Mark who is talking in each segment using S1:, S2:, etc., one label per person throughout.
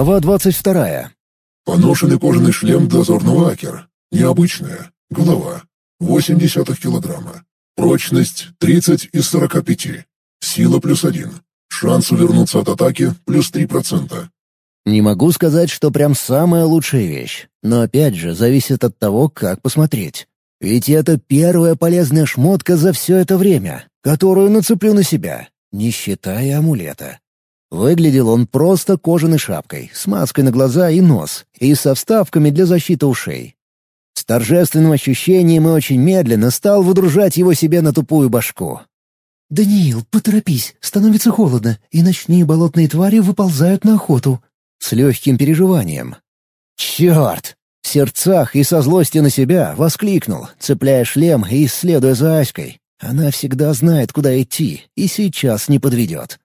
S1: Глава двадцать вторая.
S2: Поношенный кожаный шлем дозорного Акер. Необычная. Голова. 0,8 килограмма. Прочность 30 из 45. Сила плюс 1. Шанс увернуться от атаки плюс 3%.
S1: Не могу сказать, что прям самая лучшая вещь. Но опять же, зависит от того, как посмотреть. Ведь это первая полезная шмотка за все это время, которую нацеплю на себя, не считая амулета. Выглядел он просто кожаной шапкой, с маской на глаза и нос, и со вставками для защиты ушей. С торжественным ощущением и очень медленно стал выдружать его себе на тупую башку.
S3: «Даниил, поторопись, становится холодно, и ночные болотные твари выползают на охоту».
S1: С легким переживанием. «Черт!» В сердцах и со злости на себя воскликнул, цепляя шлем и исследуя за Аськой. Она всегда знает, куда идти, и сейчас не подведет.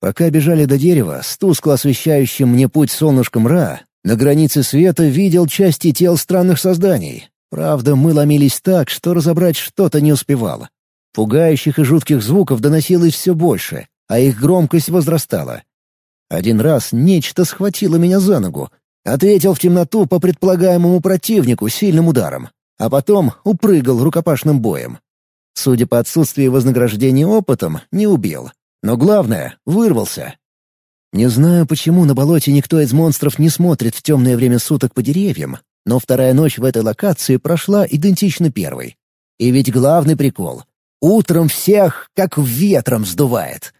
S1: Пока бежали до дерева, с тускло освещающим мне путь солнышком Ра, на границе света видел части тел странных созданий. Правда, мы ломились так, что разобрать что-то не успевало. Пугающих и жутких звуков доносилось все больше, а их громкость возрастала. Один раз нечто схватило меня за ногу, ответил в темноту по предполагаемому противнику сильным ударом, а потом упрыгал рукопашным боем. Судя по отсутствию вознаграждения опытом, не убил. Но главное — вырвался. Не знаю, почему на болоте никто из монстров не смотрит в темное время суток по деревьям, но вторая ночь в этой локации прошла идентично первой. И ведь главный прикол — утром всех как ветром сдувает.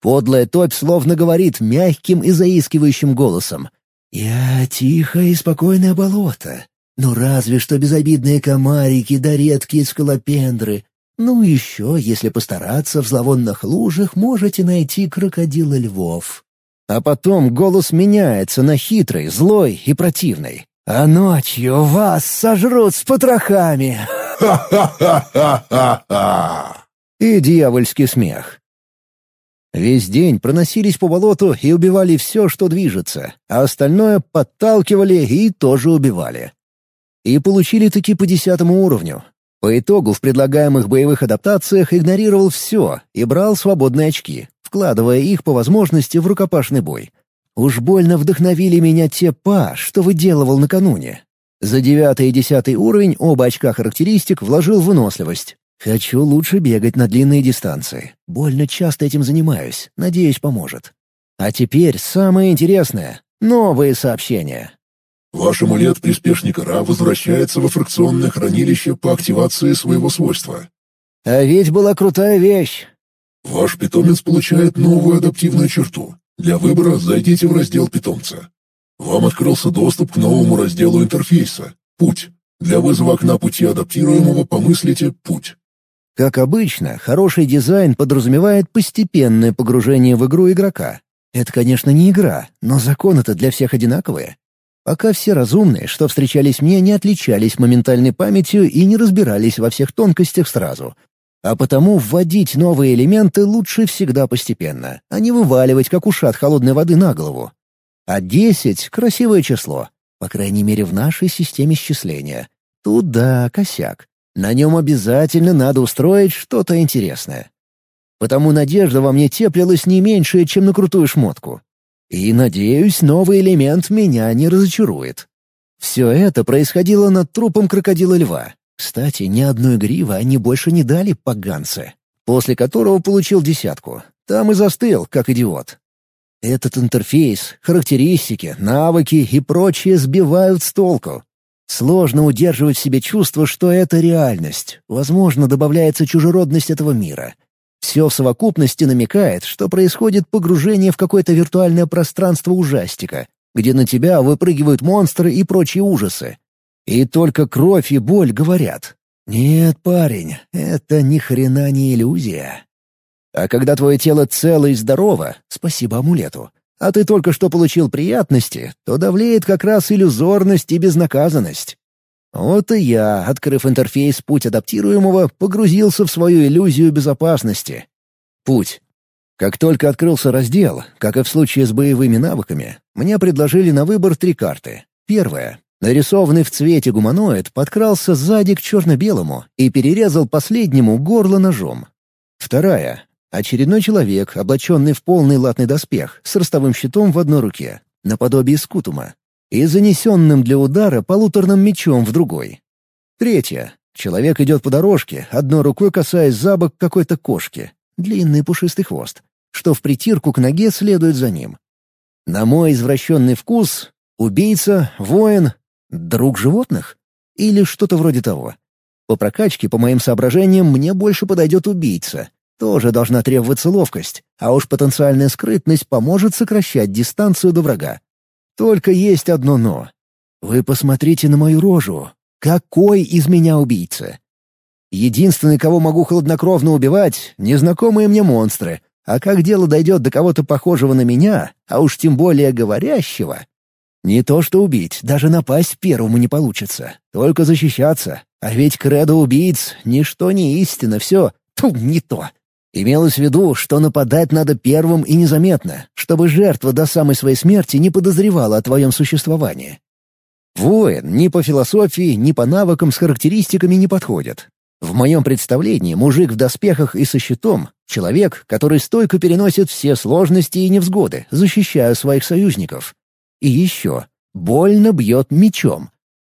S1: Подлая топь словно говорит мягким и заискивающим голосом.
S3: «Я тихое и спокойное болото. Ну разве что безобидные комарики да редкие скалопендры, ну еще, если постараться, в зловонных лужах можете найти крокодила львов.
S1: А потом голос меняется на хитрый, злой и противный. А ночью вас сожрут с потрохами. Ха-ха-ха-ха-ха! И дьявольский смех. Весь день проносились по болоту и убивали все, что движется, а остальное подталкивали и тоже убивали. И получили таки по десятому уровню, по итогу в предлагаемых боевых адаптациях игнорировал все и брал свободные очки, вкладывая их по возможности в рукопашный бой. Уж больно вдохновили меня те па, что выделывал накануне. За девятый и десятый уровень оба очка характеристик вложил в выносливость. Хочу лучше бегать на длинные дистанции. Больно часто этим занимаюсь, надеюсь, поможет. А теперь самое интересное — новые сообщения.
S2: Ваш амулет приспешника Ра возвращается во фракционное хранилище по активации своего свойства.
S1: А ведь была крутая вещь.
S2: Ваш питомец получает новую адаптивную черту. Для выбора зайдите в раздел питомца. Вам открылся доступ к новому разделу интерфейса «Путь». Для вызова окна пути адаптируемого помыслите «Путь».
S1: Как обычно, хороший дизайн подразумевает постепенное погружение в игру игрока. Это, конечно, не игра, но законы-то для всех одинаковые. Пока все разумные, что встречались мне, не отличались моментальной памятью и не разбирались во всех тонкостях сразу. А потому вводить новые элементы лучше всегда постепенно, а не вываливать, как ушат холодной воды на голову. А десять — красивое число, по крайней мере в нашей системе счисления. Тут да, косяк. На нем обязательно надо устроить что-то интересное. Потому надежда во мне теплилась не меньше, чем на крутую шмотку. И, надеюсь, новый элемент меня не разочарует. Все это происходило над трупом крокодила-льва. Кстати, ни одной гривы они больше не дали поганцы, после которого получил десятку. Там и застыл, как идиот. Этот интерфейс, характеристики, навыки и прочее сбивают с толку. Сложно удерживать в себе чувство, что это реальность. Возможно, добавляется чужеродность этого мира. Все в совокупности намекает, что происходит погружение в какое-то виртуальное пространство ужастика, где на тебя выпрыгивают монстры и прочие ужасы. И только кровь и боль говорят. «Нет, парень, это ни хрена не иллюзия». А когда твое тело цело и здорово, спасибо амулету, а ты только что получил приятности, то давлеет как раз иллюзорность и безнаказанность. Вот и я, открыв интерфейс «Путь адаптируемого», погрузился в свою иллюзию безопасности. Путь. Как только открылся раздел, как и в случае с боевыми навыками, мне предложили на выбор три карты. Первая. Нарисованный в цвете гуманоид подкрался сзади к черно-белому и перерезал последнему горло ножом. Вторая. Очередной человек, облаченный в полный латный доспех, с ростовым щитом в одной руке. наподобие скутума, и занесенным для удара полуторным мечом в другой. Третье. Человек идет по дорожке, одной рукой касаясь за бок какой-то кошки, длинный пушистый хвост, что в притирку к ноге следует за ним. На мой извращенный вкус — убийца, воин, друг животных или что-то вроде того. По прокачке, по моим соображениям, мне больше подойдет убийца. Тоже должна требоваться ловкость, а уж потенциальная скрытность поможет сокращать дистанцию до врага. Только есть одно «но». Вы посмотрите на мою рожу. Какой из меня убийца? Единственный, кого могу хладнокровно убивать — незнакомые мне монстры. А как дело дойдет до кого-то похожего на меня, а уж тем более говорящего, не то что убить, даже напасть первому не получится. Только защищаться. А ведь кредо убийц — ничто не истина, все, ту, не то. Имелось в виду, что нападать надо первым и незаметно, чтобы жертва до самой своей смерти не подозревала о твоем существовании. Воин ни по философии, ни по навыкам с характеристиками не подходит. В моем представлении мужик в доспехах и со щитом — человек, который стойко переносит все сложности и невзгоды, защищая своих союзников. И еще — больно бьет мечом.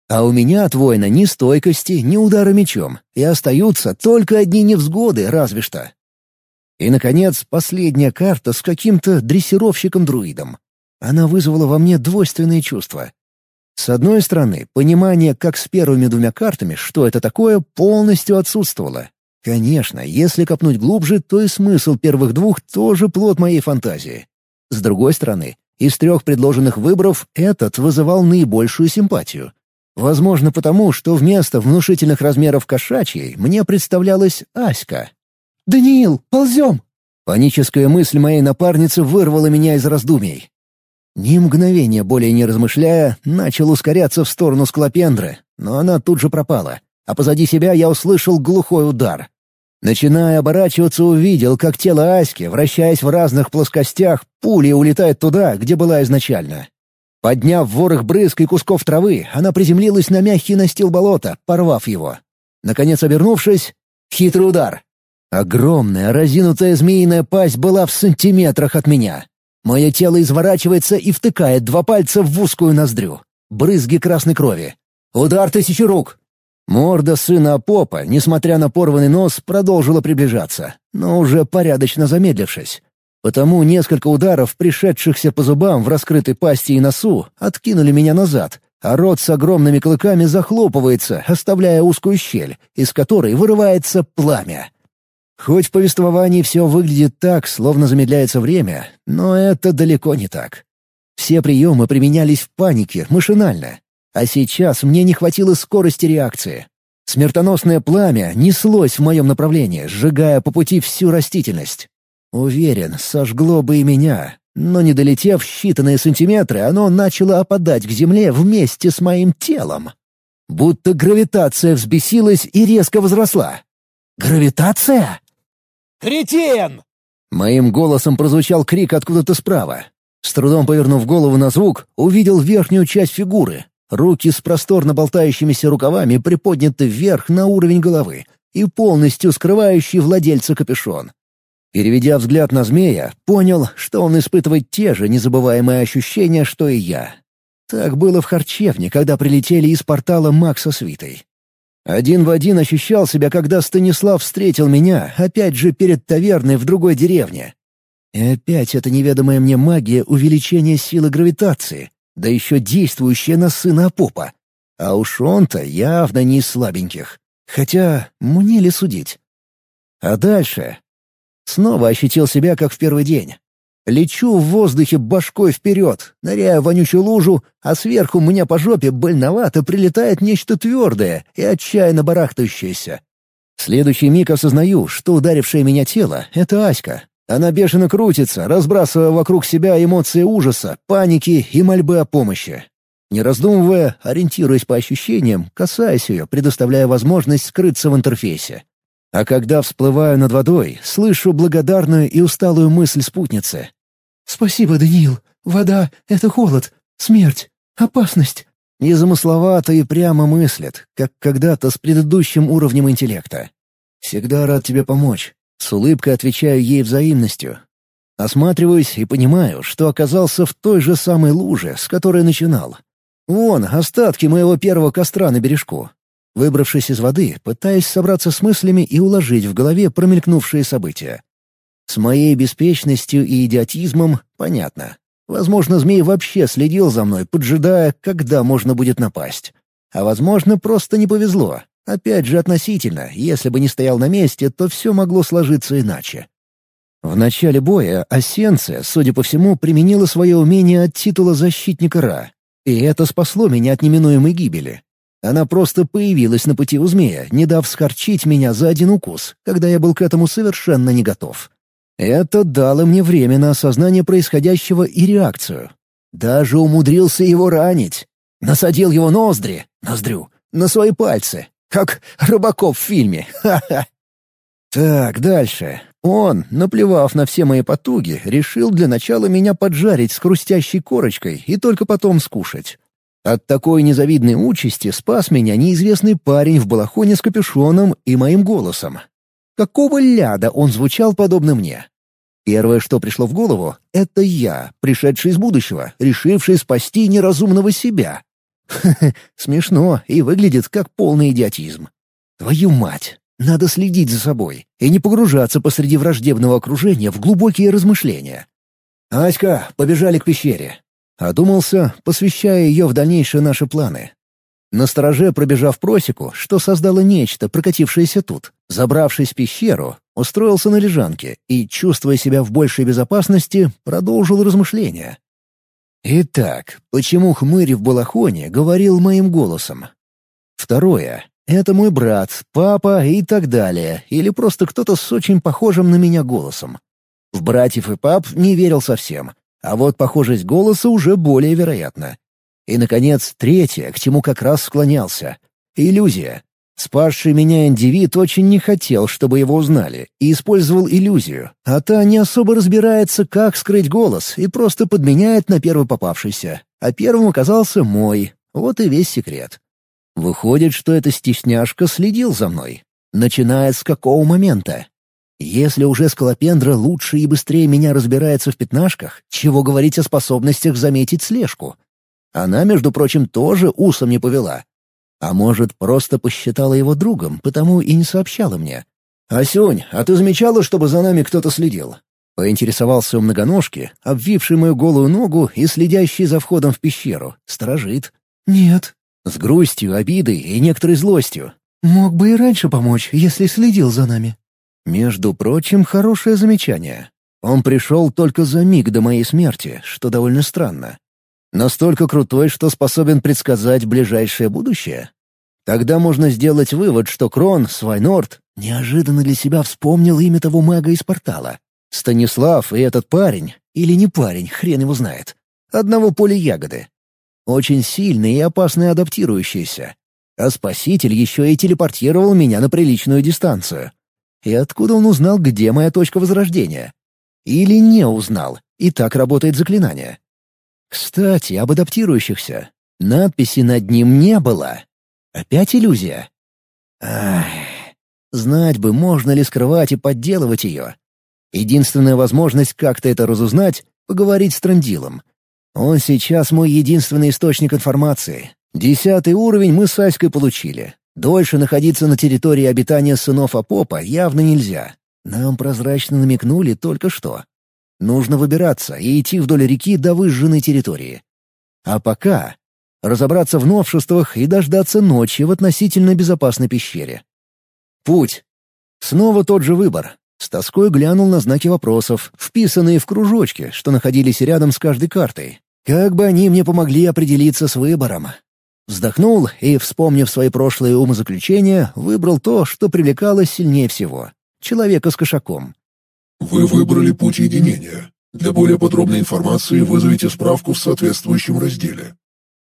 S1: А у меня от воина ни стойкости, ни удара мечом, и остаются только одни невзгоды, разве что. И, наконец, последняя карта с каким-то дрессировщиком-друидом. Она вызвала во мне двойственные чувства. С одной стороны, понимание, как с первыми двумя картами, что это такое, полностью отсутствовало. Конечно, если копнуть глубже, то и смысл первых двух тоже плод моей фантазии. С другой стороны, из трех предложенных выборов этот вызывал наибольшую симпатию. Возможно, потому, что вместо внушительных размеров кошачьей мне представлялась Аська, «Даниил, ползем!» Паническая мысль моей напарницы вырвала меня из раздумий. Ни мгновения более не размышляя, начал ускоряться в сторону Склопендры, но она тут же пропала, а позади себя я услышал глухой удар. Начиная оборачиваться, увидел, как тело Аськи, вращаясь в разных плоскостях, пулей улетает туда, где была изначально. Подняв ворох брызг и кусков травы, она приземлилась на мягкий настил болота, порвав его. Наконец обернувшись, хитрый удар. Огромная, разинутая змеиная пасть была в сантиметрах от меня. Мое тело изворачивается и втыкает два пальца в узкую ноздрю. Брызги красной крови. Удар тысячи рук. Морда сына Апопа, несмотря на порванный нос, продолжила приближаться, но уже порядочно замедлившись. Потому несколько ударов, пришедшихся по зубам в раскрытой пасти и носу, откинули меня назад, а рот с огромными клыками захлопывается, оставляя узкую щель, из которой вырывается пламя. Хоть в повествовании все выглядит так, словно замедляется время, но это далеко не так. Все приемы применялись в панике, машинально. А сейчас мне не хватило скорости реакции. Смертоносное пламя неслось в моем направлении, сжигая по пути всю растительность. Уверен, сожгло бы и меня, но не долетев считанные сантиметры, оно начало опадать к земле вместе с моим телом. Будто гравитация взбесилась и резко возросла. «Гравитация?»
S4: «Кретин!»
S1: Моим голосом прозвучал крик откуда-то справа. С трудом повернув голову на звук, увидел верхнюю часть фигуры. Руки с просторно болтающимися рукавами приподняты вверх на уровень головы и полностью скрывающий владельца капюшон. Переведя взгляд на змея, понял, что он испытывает те же незабываемые ощущения, что и я. Так было в харчевне, когда прилетели из портала Макса с Витой. Один в один ощущал себя, когда Станислав встретил меня, опять же перед таверной в другой деревне. И опять эта неведомая мне магия увеличения силы гравитации, да еще действующая на сына Апопа. А уж он-то явно не из слабеньких. Хотя, мне ли судить? А дальше? Снова ощутил себя, как в первый день. Лечу в воздухе башкой вперед, ныряю в вонючую лужу, а сверху мне по жопе больновато прилетает нечто твердое и отчаянно барахтающееся. В следующий миг осознаю, что ударившее меня тело — это Аська. Она бешено крутится, разбрасывая вокруг себя эмоции ужаса, паники и мольбы о помощи. Не раздумывая, ориентируясь по ощущениям, касаясь ее, предоставляя возможность скрыться в интерфейсе. А когда всплываю над водой, слышу благодарную и усталую мысль спутницы. «Спасибо, Даниил. Вода — это холод, смерть, опасность». Незамысловато и прямо мыслят, как когда-то с предыдущим уровнем интеллекта. «Всегда рад тебе помочь». С улыбкой отвечаю ей взаимностью. Осматриваюсь и понимаю, что оказался в той же самой луже, с которой начинал. Вон, остатки моего первого костра на бережку. Выбравшись из воды, пытаюсь собраться с мыслями и уложить в голове промелькнувшие события. С моей беспечностью и идиотизмом понятно. Возможно, змей вообще следил за мной, поджидая, когда можно будет напасть. А возможно, просто не повезло. Опять же относительно, если бы не стоял на месте, то все могло сложиться иначе. В начале боя Осенция, судя по всему, применила свое умение от титула защитника Ра. И это спасло меня от неминуемой гибели. Она просто появилась на пути у змея, не дав скорчить меня за один укус, когда я был к этому совершенно не готов. Это дало мне время на осознание происходящего и реакцию. Даже умудрился его ранить. Насадил его ноздри, ноздрю, на свои пальцы, как рыбаков в фильме. Ха-ха. Так, дальше. Он, наплевав на все мои потуги, решил для начала меня поджарить с хрустящей корочкой и только потом скушать. От такой незавидной участи спас меня неизвестный парень в балахоне с капюшоном и моим голосом. Какого ляда он звучал подобно мне? Первое, что пришло в голову, — это я, пришедший из будущего, решивший спасти неразумного себя. смешно и выглядит как полный идиотизм. Твою мать, надо следить за собой и не погружаться посреди враждебного окружения в глубокие размышления. «Аська, побежали к пещере. Одумался, посвящая ее в дальнейшие наши планы. На стороже, пробежав просеку, что создало нечто, прокатившееся тут, забравшись в пещеру, устроился на лежанке и, чувствуя себя в большей безопасности, продолжил размышления. Итак, почему хмырь в балахоне говорил моим голосом? Второе. Это мой брат, папа и так далее, или просто кто-то с очень похожим на меня голосом. В братьев и пап не верил совсем, а вот похожесть голоса уже более вероятна. И, наконец, третье, к чему как раз склонялся — иллюзия. Спасший меня индивид очень не хотел, чтобы его узнали, и использовал иллюзию, а та не особо разбирается, как скрыть голос, и просто подменяет на первый попавшийся. А первым оказался мой. Вот и весь секрет. Выходит, что эта стесняшка следил за мной. Начиная с какого момента? Если уже Скалопендра лучше и быстрее меня разбирается в пятнашках, чего говорить о способностях заметить слежку? Она, между прочим, тоже усом не повела. А может, просто посчитала его другом, потому и не сообщала мне. «Асюнь, а ты замечала, чтобы за нами кто-то следил?» Поинтересовался у многоножки, обвивший мою голую ногу и следящий за входом в пещеру. Сторожит.
S3: «Нет».
S1: С грустью, обидой и некоторой злостью.
S3: «Мог бы и раньше помочь, если следил за нами».
S1: Между прочим, хорошее замечание. Он пришел только за миг до моей смерти, что довольно странно. Настолько крутой, что способен предсказать ближайшее будущее? Тогда можно сделать вывод, что Крон, Свайнорд, неожиданно для себя вспомнил имя того мага из портала. Станислав и этот парень, или не парень, хрен его знает, одного поля ягоды. Очень сильный и опасный адаптирующийся. А спаситель еще и телепортировал меня на приличную дистанцию. И откуда он узнал, где моя точка возрождения? Или не узнал, и так работает заклинание? Кстати, об адаптирующихся. Надписи над ним не было. Опять иллюзия. Ах, знать бы, можно ли скрывать и подделывать ее. Единственная возможность как-то это разузнать — поговорить с Трандилом. Он сейчас мой единственный источник информации. Десятый уровень мы с Аськой получили. Дольше находиться на территории обитания сынов Апопа явно нельзя. Нам прозрачно намекнули только что. Нужно выбираться и идти вдоль реки до выжженной территории. А пока разобраться в новшествах и дождаться ночи в относительно безопасной пещере. Путь. Снова тот же выбор. С тоской глянул на знаки вопросов, вписанные в кружочки, что находились рядом с каждой картой. Как бы они мне помогли определиться с выбором. Вздохнул и, вспомнив свои прошлые умозаключения, выбрал то, что привлекало сильнее всего — человека с кошаком.
S2: Вы выбрали путь единения. Для более подробной информации вызовите справку в соответствующем разделе.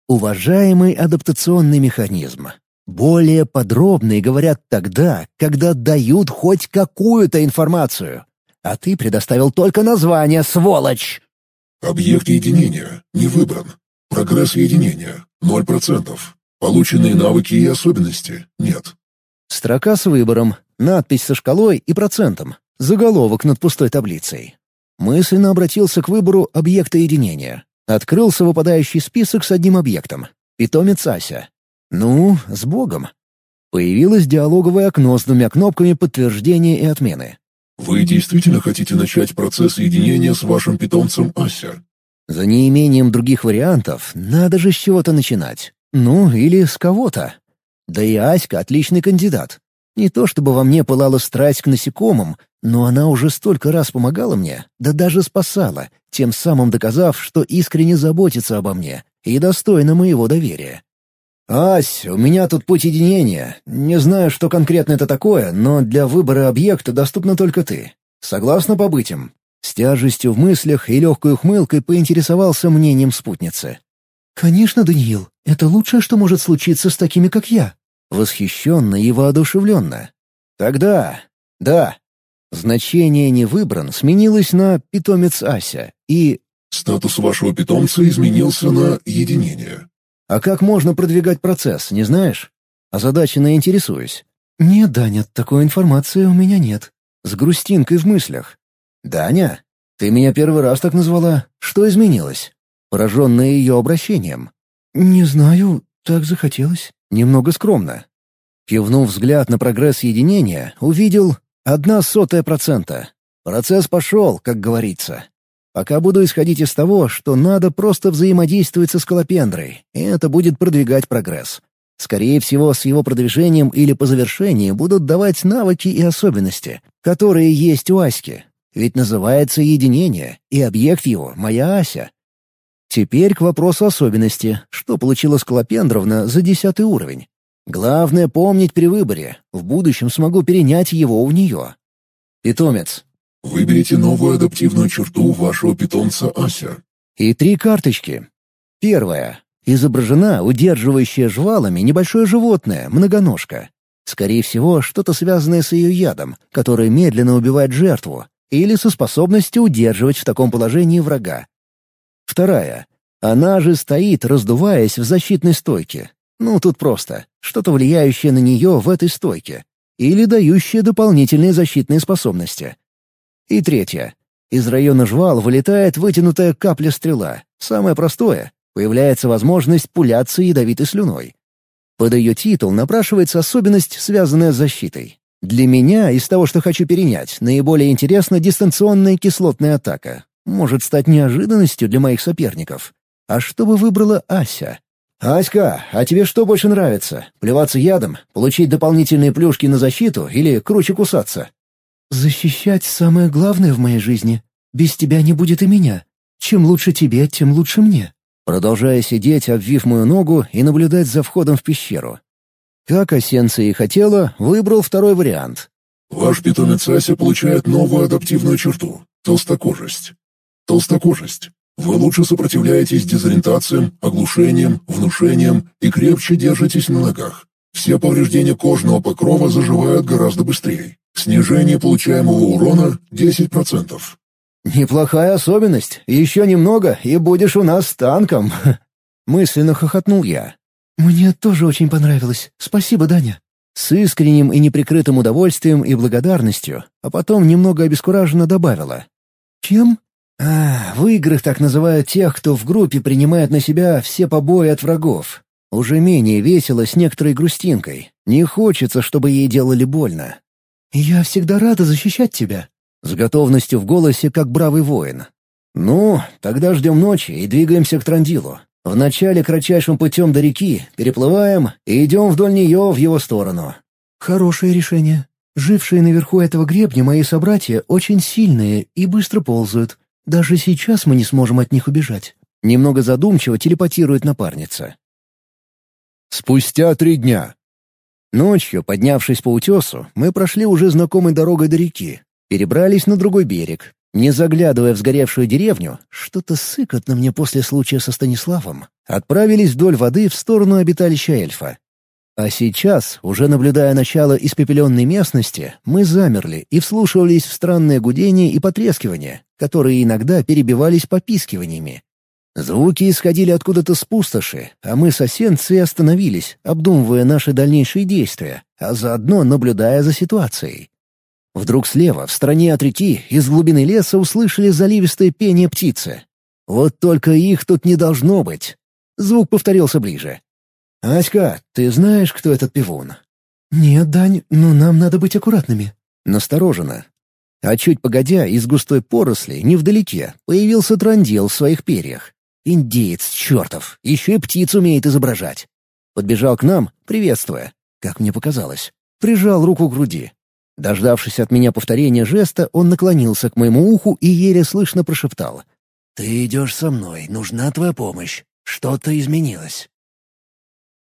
S1: Уважаемый адаптационный механизм. Более подробные говорят тогда, когда дают хоть какую-то информацию. А ты предоставил только название, сволочь!
S2: Объект единения не выбран. Прогресс единения — 0%. Полученные навыки и особенности — нет.
S1: Строка с выбором, надпись со шкалой и процентом, заголовок над пустой таблицей. Мысленно обратился к выбору объекта единения. Открылся выпадающий список с одним объектом. Питомец Ася. Ну, с Богом. Появилось диалоговое окно с двумя кнопками подтверждения и отмены.
S2: Вы действительно хотите начать процесс единения с вашим питомцем Ася?
S1: За неимением других вариантов надо же с чего-то начинать. Ну, или с кого-то. Да и Аська — отличный кандидат. Не то чтобы во мне пылала страсть к насекомым, но она уже столько раз помогала мне, да даже спасала, тем самым доказав, что искренне заботится обо мне и достойна моего доверия. «Ась, у меня тут путь единения. Не знаю, что конкретно это такое, но для выбора объекта доступна только ты. Согласна побыть им?» С тяжестью в мыслях и легкой ухмылкой поинтересовался мнением спутницы.
S3: «Конечно, Даниил. Это лучшее, что может случиться с такими, как я».
S1: Восхищенно и воодушевленно. «Тогда... да». Значение «не выбран» сменилось на «питомец Ася» и...
S2: «Статус вашего питомца изменился на единение».
S1: А как можно продвигать процесс, не знаешь? Озадаченно интересуюсь.
S3: «Нет, Даня, такой информации у меня нет».
S1: С грустинкой в мыслях. «Даня? Ты меня первый раз так назвала. Что изменилось?» Пораженная ее обращением.
S3: «Не знаю, так захотелось».
S1: Немного скромно. Кивнув взгляд на прогресс единения, увидел одна сотая процента. Процесс пошел, как говорится. Пока буду исходить из того, что надо просто взаимодействовать со скалопендрой, и это будет продвигать прогресс. Скорее всего, с его продвижением или по завершении будут давать навыки и особенности, которые есть у Аськи. Ведь называется единение, и объект его — моя Ася. Теперь к вопросу особенности, что получила Скалопендровна за десятый уровень. Главное помнить при выборе, в будущем смогу перенять его у нее. Питомец,
S2: Выберите новую адаптивную черту вашего питомца Ася.
S1: И три карточки. Первая. Изображена удерживающая жвалами небольшое животное, многоножка. Скорее всего, что-то связанное с ее ядом, который медленно убивает жертву, или со способностью удерживать в таком положении врага. Вторая. Она же стоит, раздуваясь в защитной стойке. Ну, тут просто. Что-то влияющее на нее в этой стойке. Или дающее дополнительные защитные способности. И третье. Из района жвал вылетает вытянутая капля-стрела. Самое простое. Появляется возможность пуляться ядовитой слюной. Под ее титул напрашивается особенность, связанная с защитой. Для меня, из того, что хочу перенять, наиболее интересна дистанционная кислотная атака. Может стать неожиданностью для моих соперников. А что бы выбрала Ася? «Аська, а тебе что больше нравится? Плеваться ядом, получить дополнительные плюшки на защиту или круче кусаться?»
S3: «Защищать самое главное в моей жизни. Без тебя не будет и меня. Чем лучше тебе, тем лучше мне».
S1: Продолжая сидеть, обвив мою ногу и наблюдать за входом в пещеру. Как Осенция и хотела, выбрал второй вариант.
S2: Ваш питомец Ася получает новую адаптивную черту — толстокожесть. Толстокожесть. Вы лучше сопротивляетесь дезориентациям, оглушениям, внушениям и крепче держитесь на ногах. Все повреждения кожного покрова заживают гораздо быстрее. Снижение получаемого урона 10%.
S1: «Неплохая особенность. Еще немного, и будешь у нас танком!» Мысленно хохотнул я.
S3: «Мне тоже очень понравилось. Спасибо, Даня».
S1: С искренним и неприкрытым удовольствием и благодарностью, а потом немного обескураженно добавила.
S3: «Чем?»
S1: «А, в играх так называют тех, кто в группе принимает на себя все побои от врагов. Уже менее весело с некоторой грустинкой. Не хочется, чтобы ей делали больно.
S3: «Я всегда рада защищать тебя», —
S1: с готовностью в голосе, как бравый воин. «Ну, тогда ждем ночи и двигаемся к Трандилу. Вначале кратчайшим путем до реки, переплываем и идем вдоль нее в его сторону».
S3: «Хорошее решение. Жившие наверху этого гребня мои собратья очень сильные и быстро ползают. Даже сейчас мы не сможем от них убежать».
S1: Немного задумчиво телепатирует напарница. Спустя три дня. Ночью, поднявшись по утесу, мы прошли уже знакомой дорогой до реки, перебрались на другой берег. Не заглядывая в сгоревшую деревню, что-то сыкотно мне после случая со Станиславом, отправились вдоль воды в сторону обиталища эльфа. А сейчас, уже наблюдая начало испепеленной местности, мы замерли и вслушивались в странное гудение и потрескивание, которые иногда перебивались попискиваниями. Звуки исходили откуда-то с пустоши, а мы с Осенцией остановились, обдумывая наши дальнейшие действия, а заодно наблюдая за ситуацией. Вдруг слева, в стороне от реки, из глубины леса услышали заливистое пение птицы. Вот только их тут не должно быть. Звук повторился ближе. «Аська, ты знаешь, кто этот пивун?»
S3: «Нет, Дань, но нам надо быть аккуратными».
S1: Настороженно. А чуть погодя, из густой поросли, невдалеке, появился трандел в своих перьях. Индеец чертов, еще и птиц умеет изображать. Подбежал к нам, приветствуя, как мне показалось. Прижал руку к груди. Дождавшись от меня повторения жеста, он наклонился к моему уху и еле слышно прошептал. «Ты идешь со мной, нужна твоя помощь. Что-то изменилось».